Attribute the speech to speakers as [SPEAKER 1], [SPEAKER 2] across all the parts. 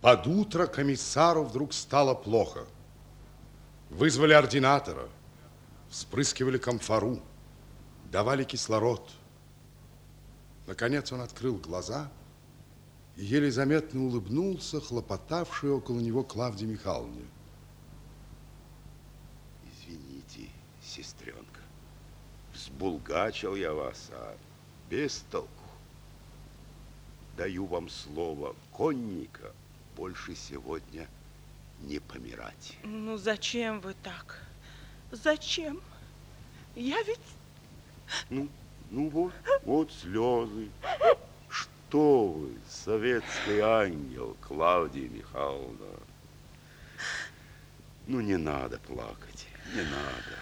[SPEAKER 1] Под утро комиссару вдруг стало плохо. Вызвали ординатора, вспрыскивали комфору, давали кислород. Наконец он открыл глаза и еле заметно улыбнулся, хлопотавшей около него Клавдии Михайловне.
[SPEAKER 2] Извините, сестренка, взбулгачил я вас, а без толку. Даю вам слово конника больше сегодня не помирать.
[SPEAKER 3] Ну, зачем вы так? Зачем? Я ведь...
[SPEAKER 2] Ну, ну вот, вот слезы. Что вы, советский ангел, Клавдия Михайловна. Ну, не надо плакать, не надо.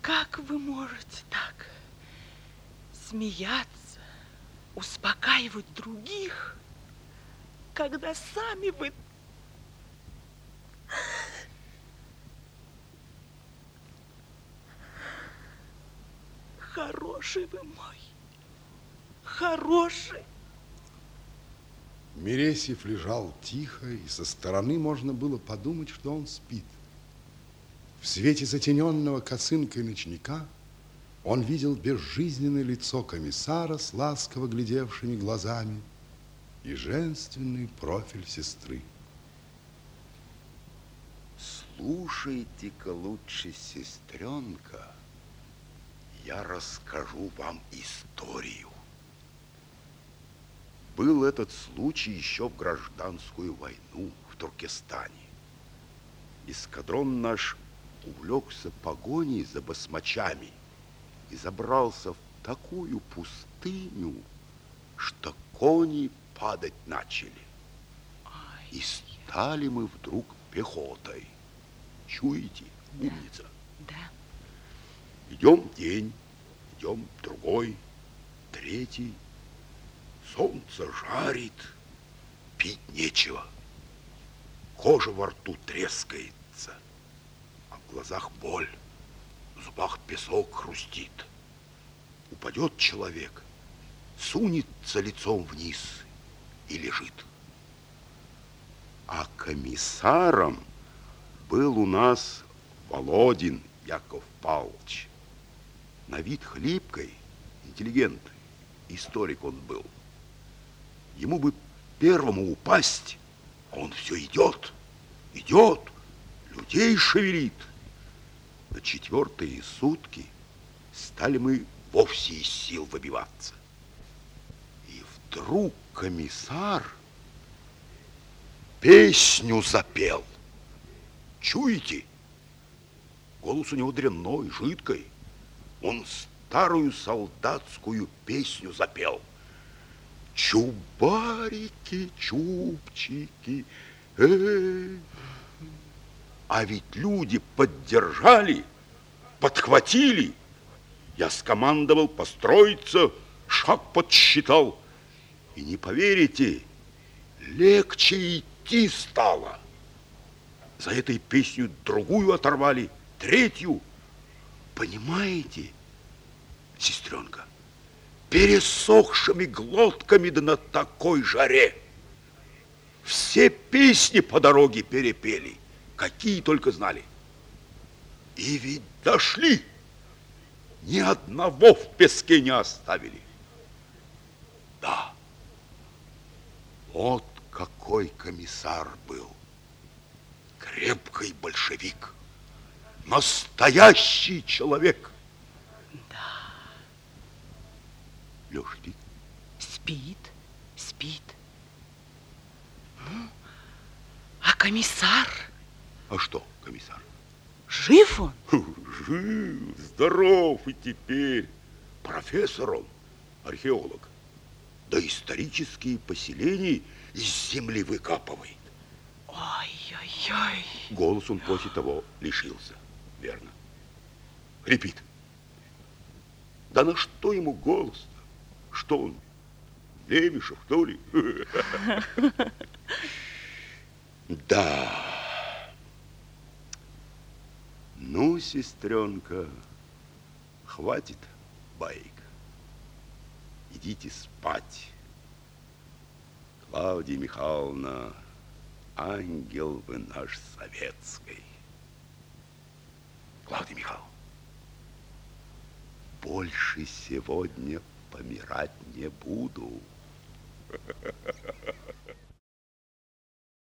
[SPEAKER 3] Как вы можете так смеяться, успокаивать других, когда сами вы... Хороший вы мой, хороший.
[SPEAKER 1] Мересьев лежал тихо, и со стороны можно было подумать, что он спит. В свете затененного косынкой ночника он видел безжизненное лицо комиссара с ласково глядевшими глазами и женственный профиль сестры.
[SPEAKER 2] Слушайте-ка лучше, сестренка, я расскажу вам историю. Был этот случай еще в гражданскую войну в Туркестане. Эскадрон наш увлекся погоней за басмачами и забрался в такую пустыню, что кони падать начали. И стали мы вдруг пехотой. Чуете, умница?
[SPEAKER 3] Да.
[SPEAKER 2] Идем день, идем другой, третий. Солнце жарит, пить нечего. Кожа во рту трескается, а в глазах боль, в зубах песок хрустит. Упадет человек, сунется лицом вниз и лежит. А комиссаром был у нас Володин Яков Павлович. На вид хлипкой, интеллигент, историк он был. Ему бы первому упасть, а он все идет, идет, людей шевелит. На четвертые сутки стали мы вовсе из сил выбиваться. И вдруг комиссар песню запел. Чуете? Голос у него дрянной, жидкой. Он старую солдатскую песню запел. Чубарики, чубчики, эй. А ведь люди поддержали, подхватили. Я скомандовал построиться, шаг подсчитал. И не поверите, легче идти стало. За этой песню другую оторвали, третью. Понимаете, сестренка, пересохшими глотками да на такой жаре. Все песни по дороге перепели, какие только знали. И ведь дошли, ни одного в песке не оставили. Да, вот какой комиссар был. Крепкий большевик. Настоящий человек.
[SPEAKER 3] Да.
[SPEAKER 2] Леша, ты?
[SPEAKER 3] Спит, спит. Ну, а комиссар?
[SPEAKER 2] А что, комиссар?
[SPEAKER 3] Жив он?
[SPEAKER 2] Жив, здоров и теперь. Профессор он, археолог. Да исторические поселения из земли выкапывает.
[SPEAKER 3] Ой-ой-ой.
[SPEAKER 2] Голос он после того лишился, верно. Хрипит. Да на что ему голос -то? Что он, Лемешев, что ли? Да. Ну, сестренка, хватит баек. идите спать. Клавдия Михайловна, ангел вы наш советский. Клавдия Михайловна, больше сегодня помирать не буду.